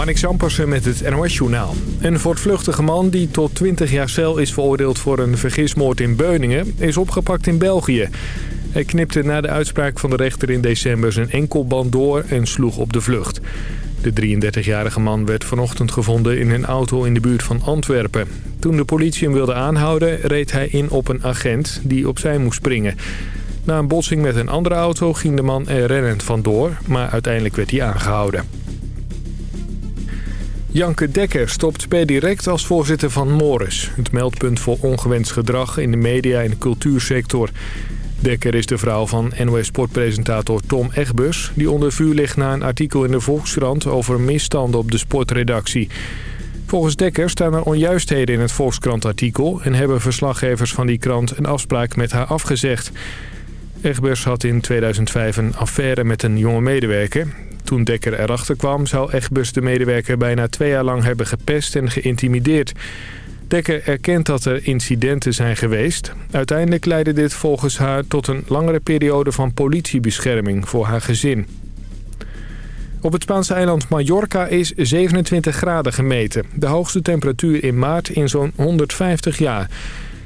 Marnik Zampersen met het NOS-journaal. Een voortvluchtige man die tot 20 jaar cel is veroordeeld voor een vergismoord in Beuningen... is opgepakt in België. Hij knipte na de uitspraak van de rechter in december zijn enkelband door en sloeg op de vlucht. De 33-jarige man werd vanochtend gevonden in een auto in de buurt van Antwerpen. Toen de politie hem wilde aanhouden, reed hij in op een agent die opzij moest springen. Na een botsing met een andere auto ging de man er rennend vandoor, maar uiteindelijk werd hij aangehouden. Janke Dekker stopt per direct als voorzitter van Morris. Het meldpunt voor ongewenst gedrag in de media- en cultuursector. Dekker is de vrouw van NOS-sportpresentator Tom Egbus... die onder vuur ligt na een artikel in de Volkskrant over misstanden op de sportredactie. Volgens Dekker staan er onjuistheden in het Volkskrant-artikel... en hebben verslaggevers van die krant een afspraak met haar afgezegd. Egbers had in 2005 een affaire met een jonge medewerker. Toen Dekker erachter kwam zou Egbers de medewerker bijna twee jaar lang hebben gepest en geïntimideerd... Dekker erkent dat er incidenten zijn geweest. Uiteindelijk leidde dit volgens haar tot een langere periode van politiebescherming voor haar gezin. Op het Spaanse eiland Mallorca is 27 graden gemeten. De hoogste temperatuur in maart in zo'n 150 jaar.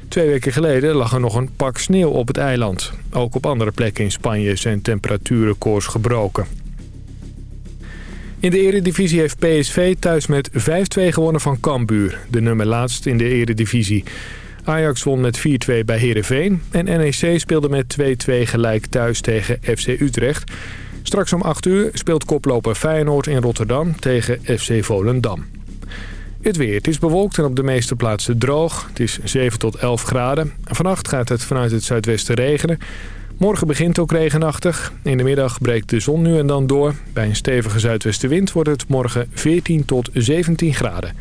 Twee weken geleden lag er nog een pak sneeuw op het eiland. Ook op andere plekken in Spanje zijn temperatuurrecords gebroken. In de eredivisie heeft PSV thuis met 5-2 gewonnen van Cambuur. De nummer laatst in de eredivisie. Ajax won met 4-2 bij Heerenveen. En NEC speelde met 2-2 gelijk thuis tegen FC Utrecht. Straks om 8 uur speelt koploper Feyenoord in Rotterdam tegen FC Volendam. Het weer. Het is bewolkt en op de meeste plaatsen droog. Het is 7 tot 11 graden. Vannacht gaat het vanuit het zuidwesten regenen. Morgen begint ook regenachtig. In de middag breekt de zon nu en dan door. Bij een stevige zuidwestenwind wordt het morgen 14 tot 17 graden.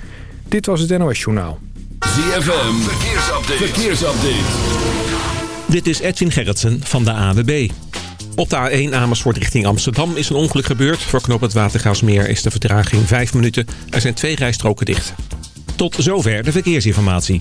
Dit was het NOS Journaal. ZFM, verkeersupdate. verkeersupdate. Dit is Edwin Gerritsen van de AWB. Op de A1 Amersfoort richting Amsterdam is een ongeluk gebeurd. Voor knop het Watergaasmeer is de vertraging 5 minuten. Er zijn twee rijstroken dicht. Tot zover de verkeersinformatie.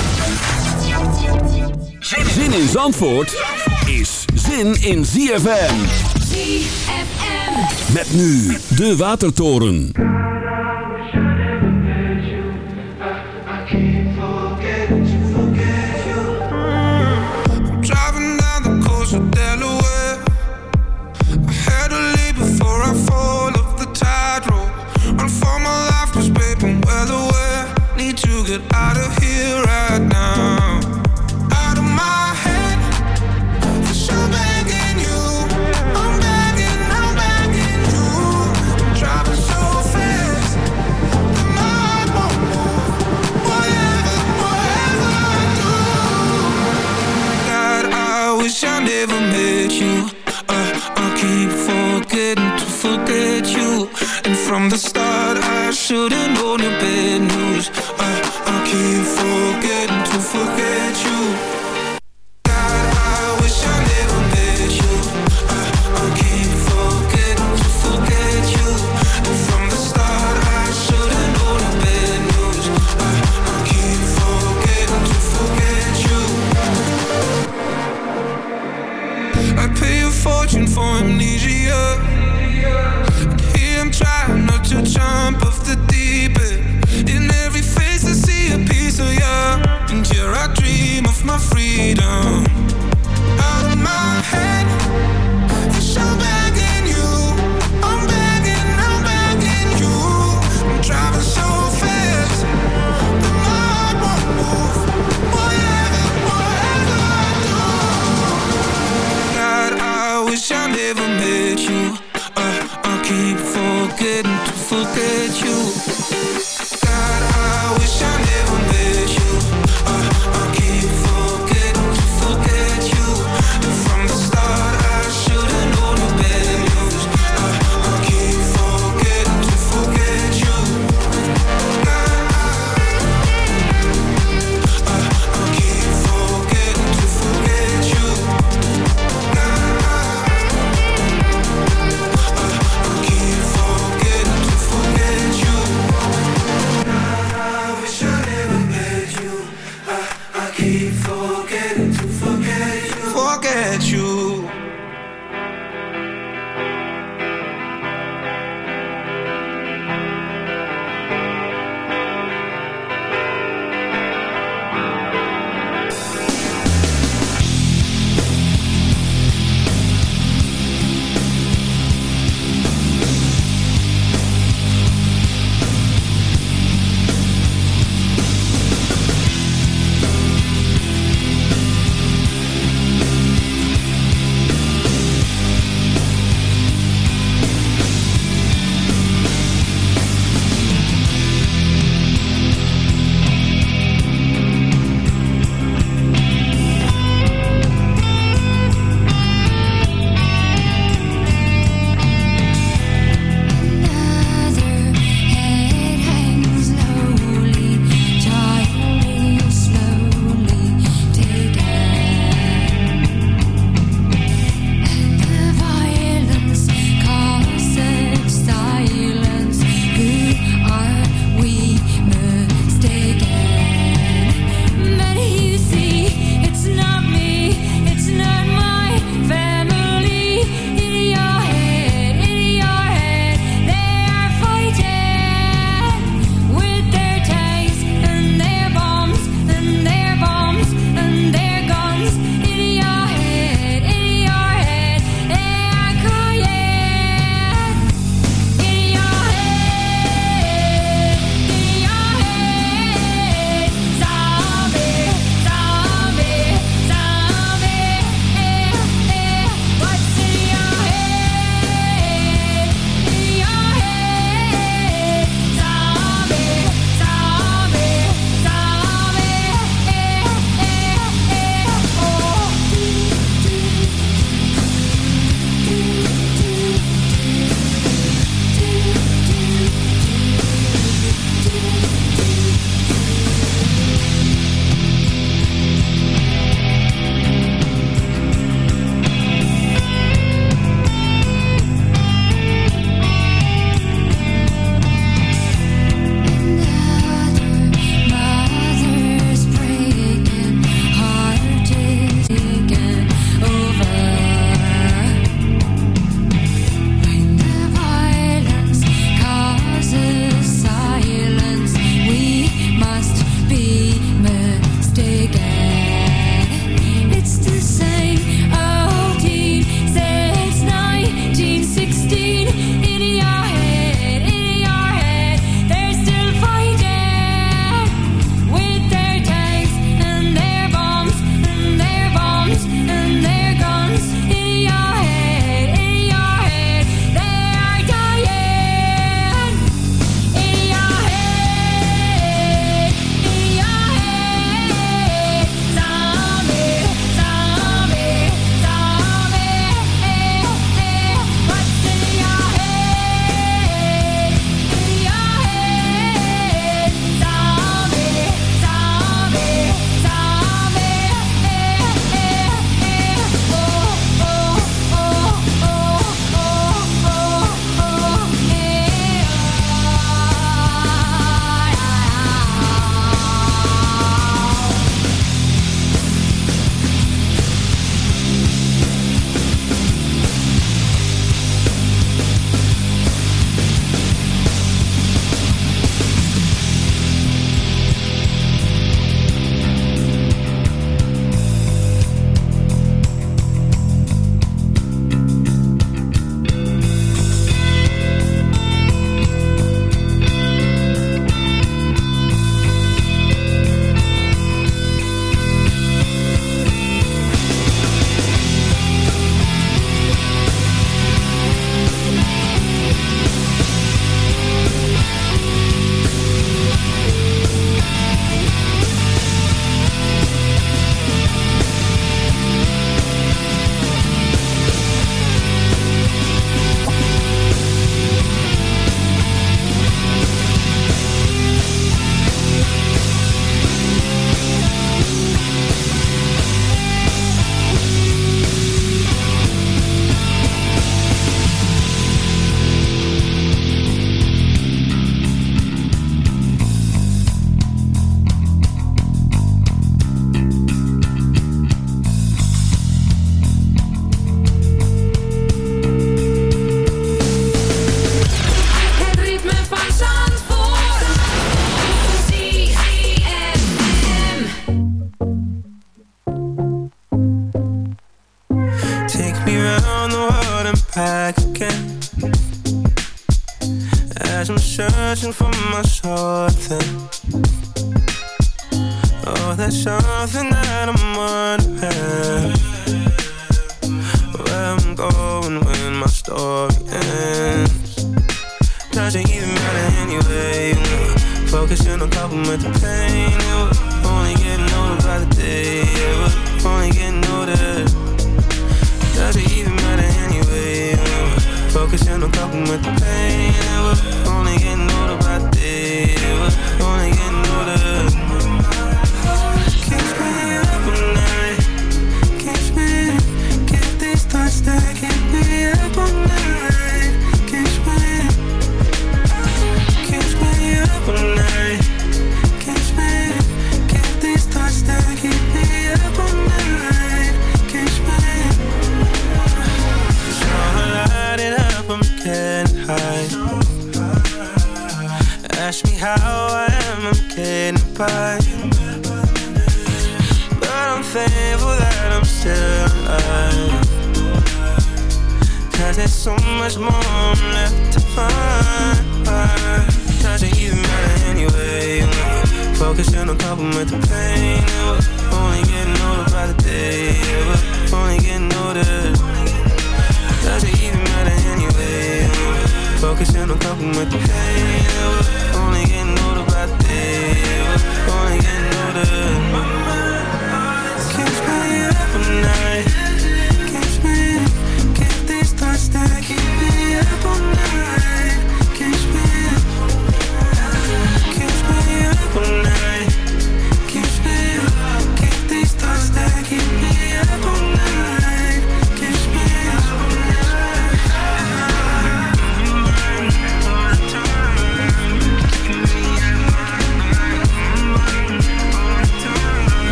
Zin in Zandvoort is zin in ZFM. ZFM. Met nu de Watertoren. Driving down the coast of Delaware. I from the start, I should've known your bad news. Uh, I keep forgetting to forget you.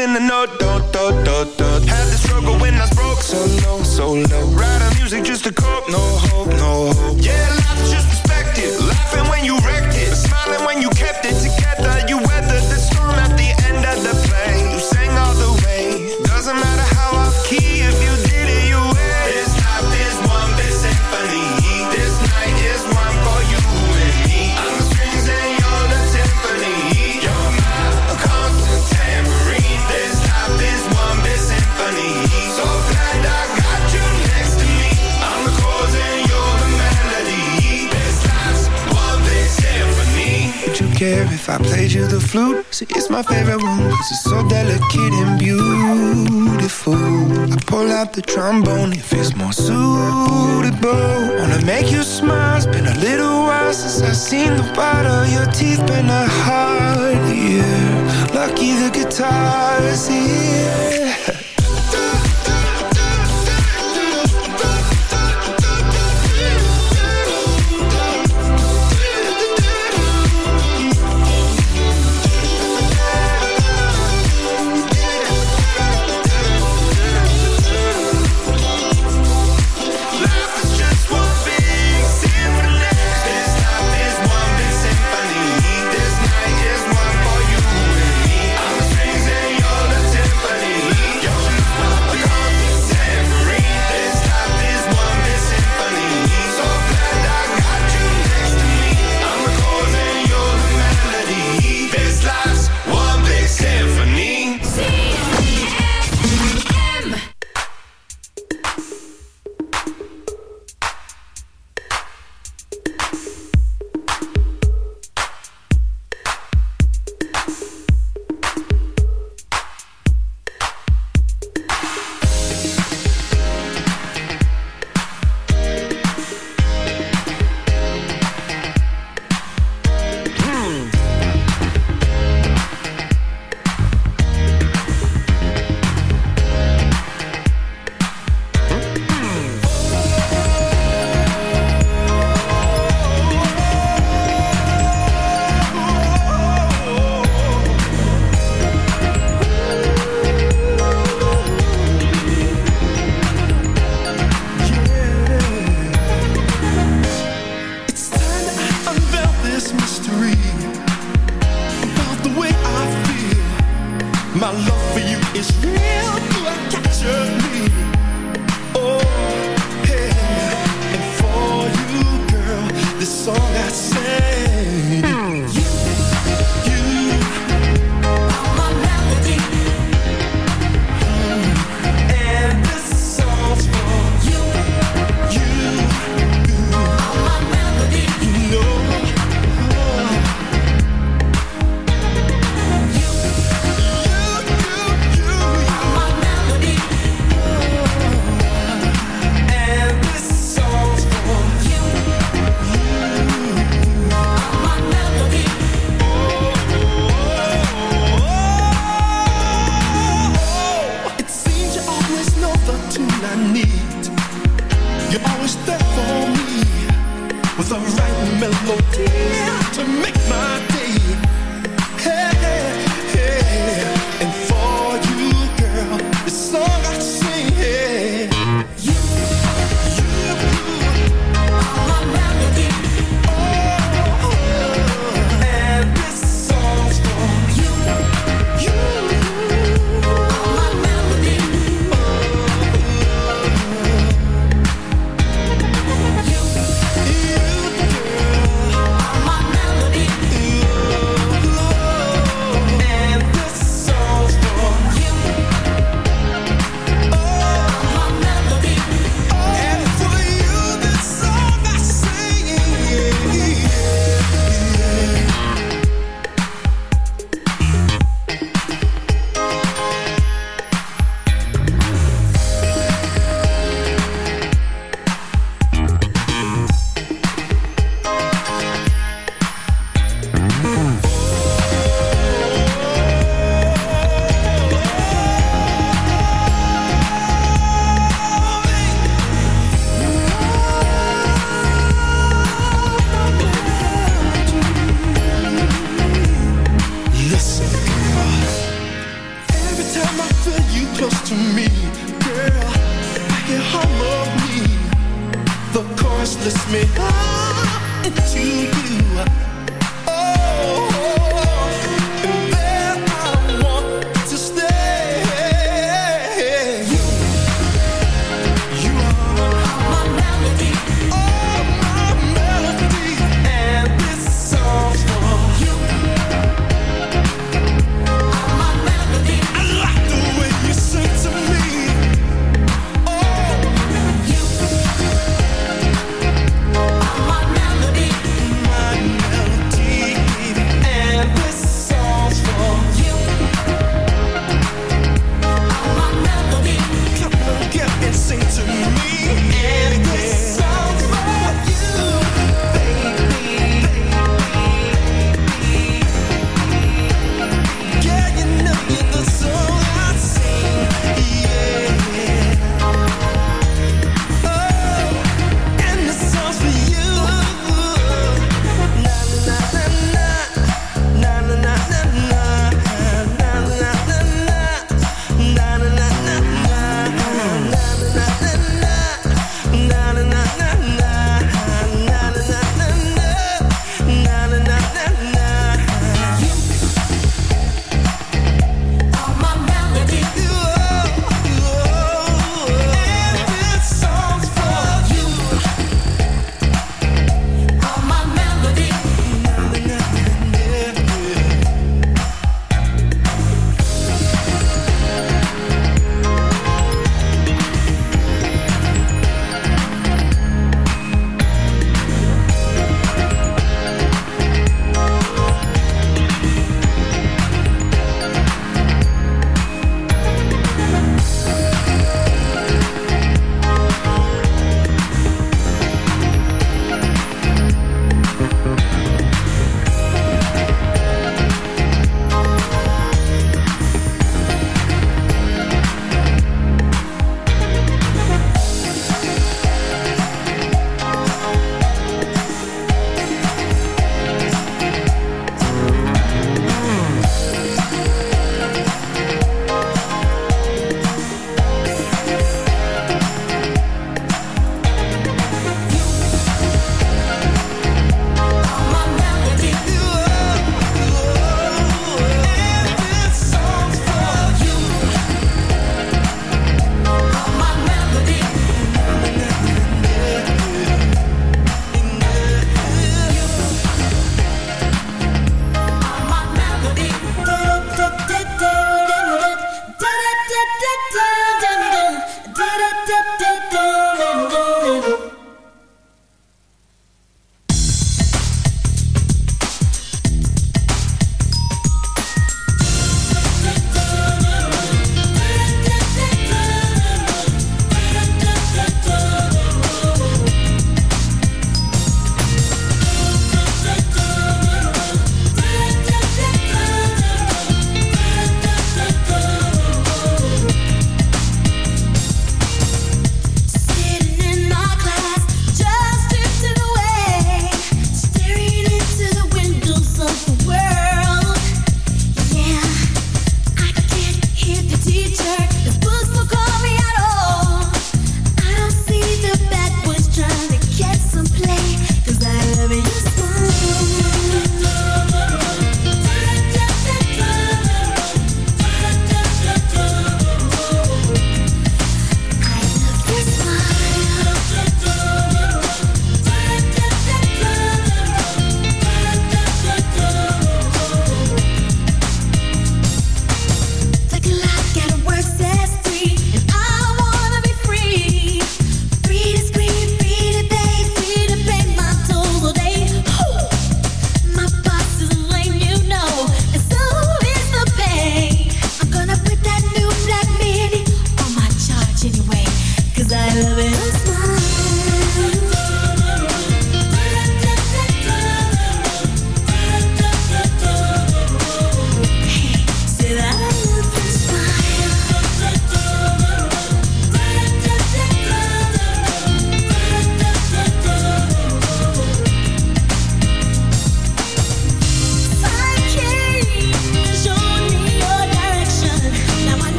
In the note, the trombone if it's more suitable. Wanna make you smile, it's been a little while since I've seen the white of your teeth. Been a hard year, lucky the guitar's here. with you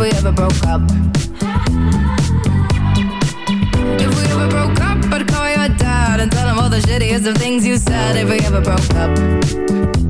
If we ever broke up. If we ever broke up, I'd call your dad And tell him all the shittiest of things you said If we ever broke up.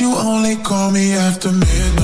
you only call me after midnight?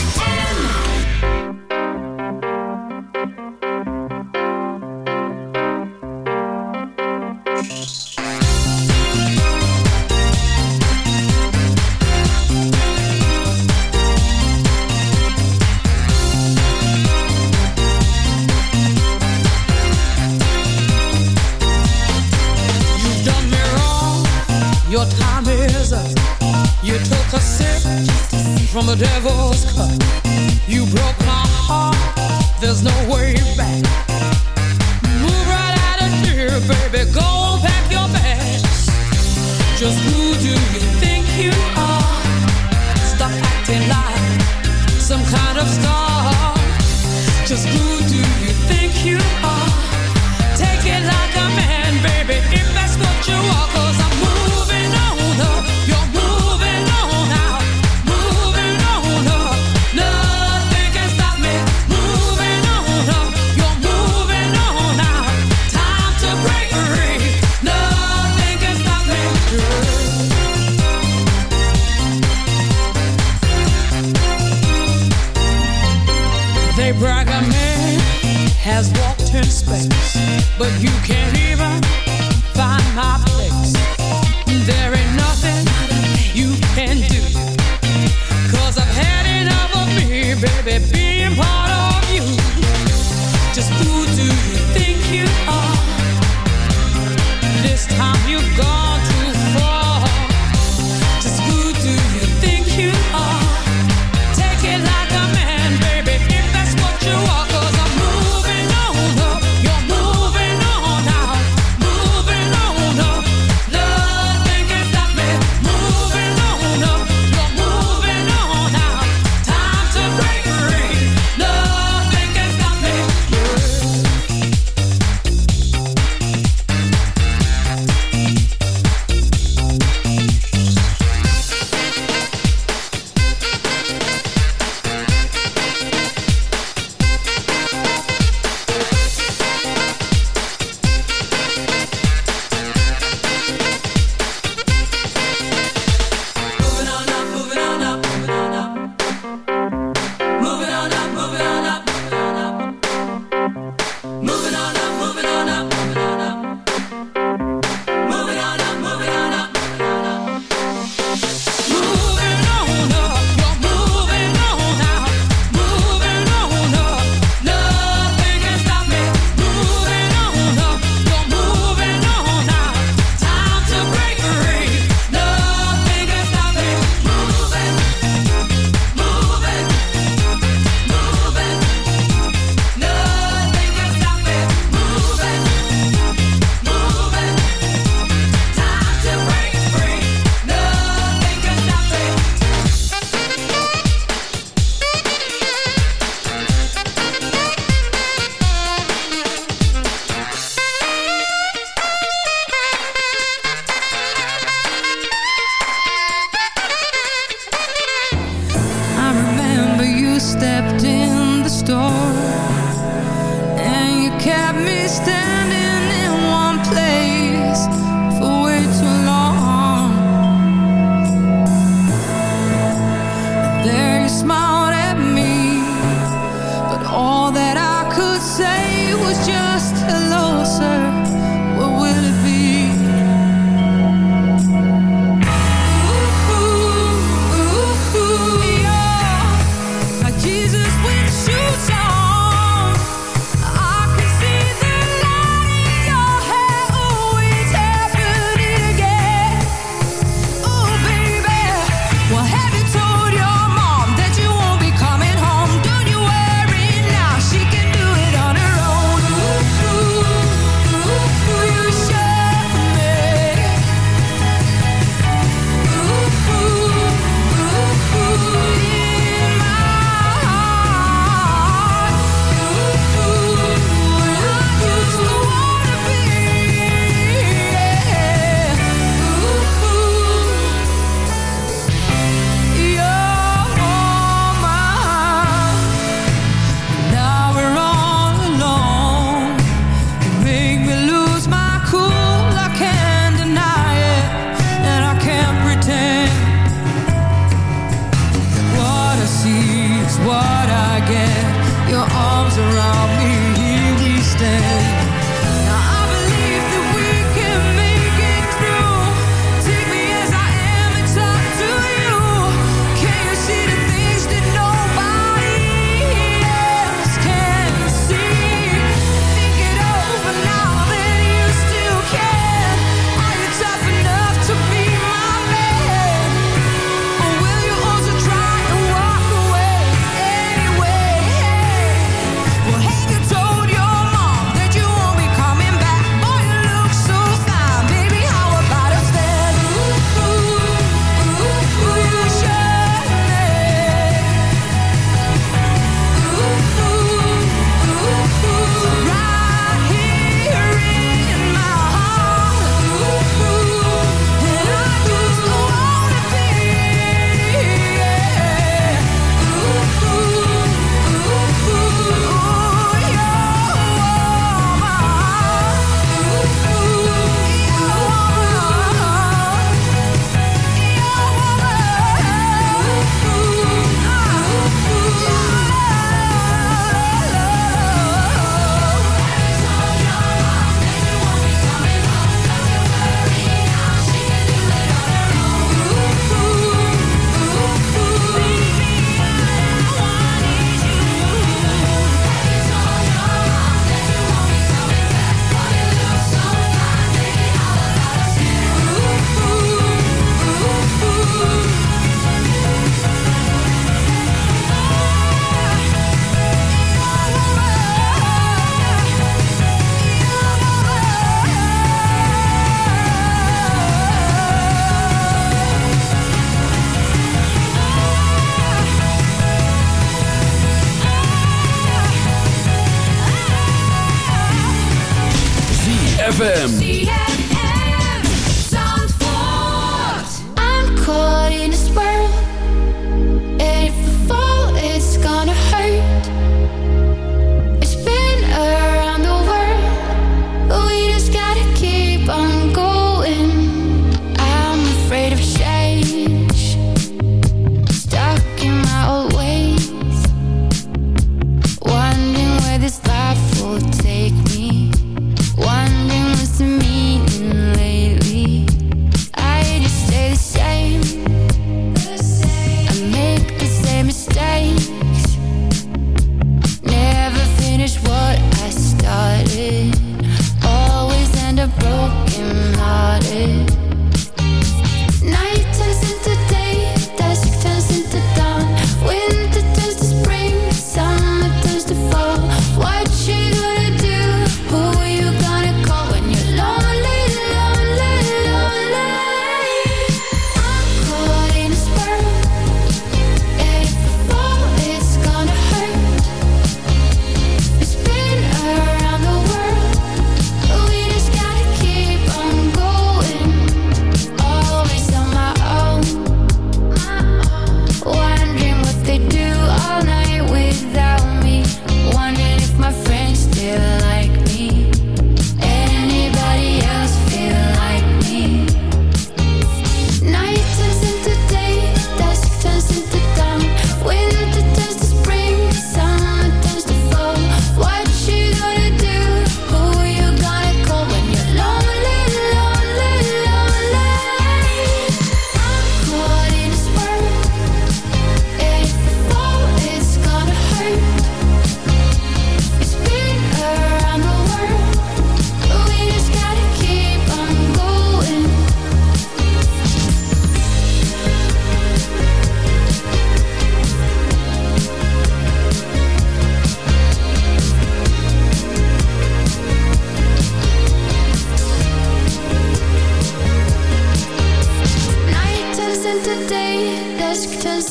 waste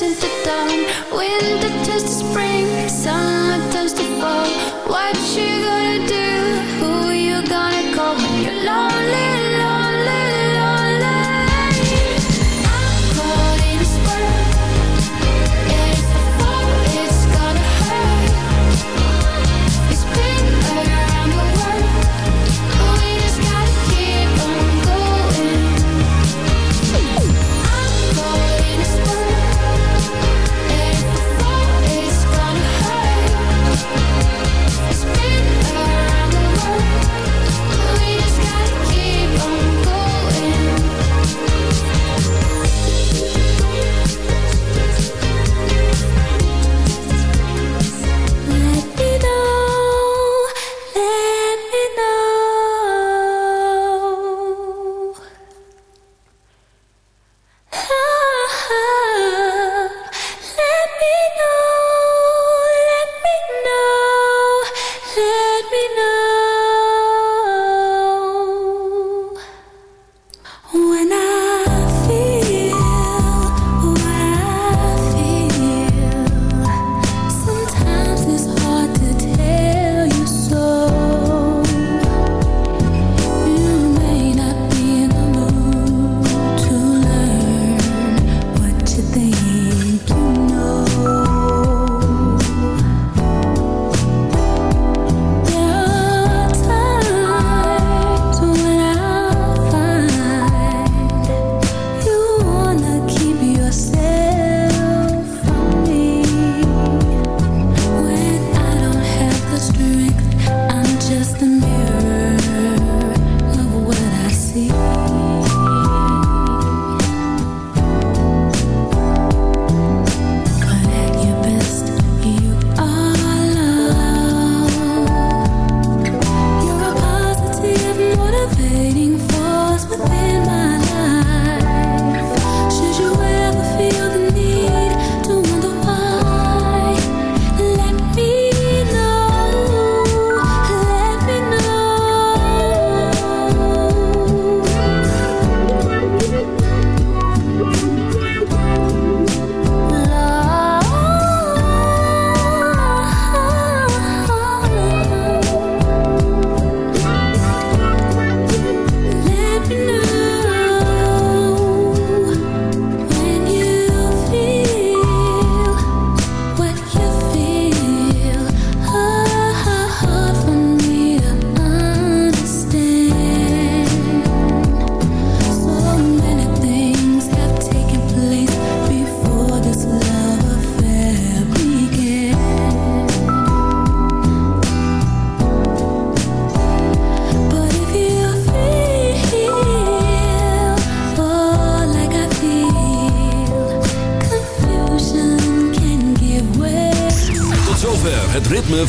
since the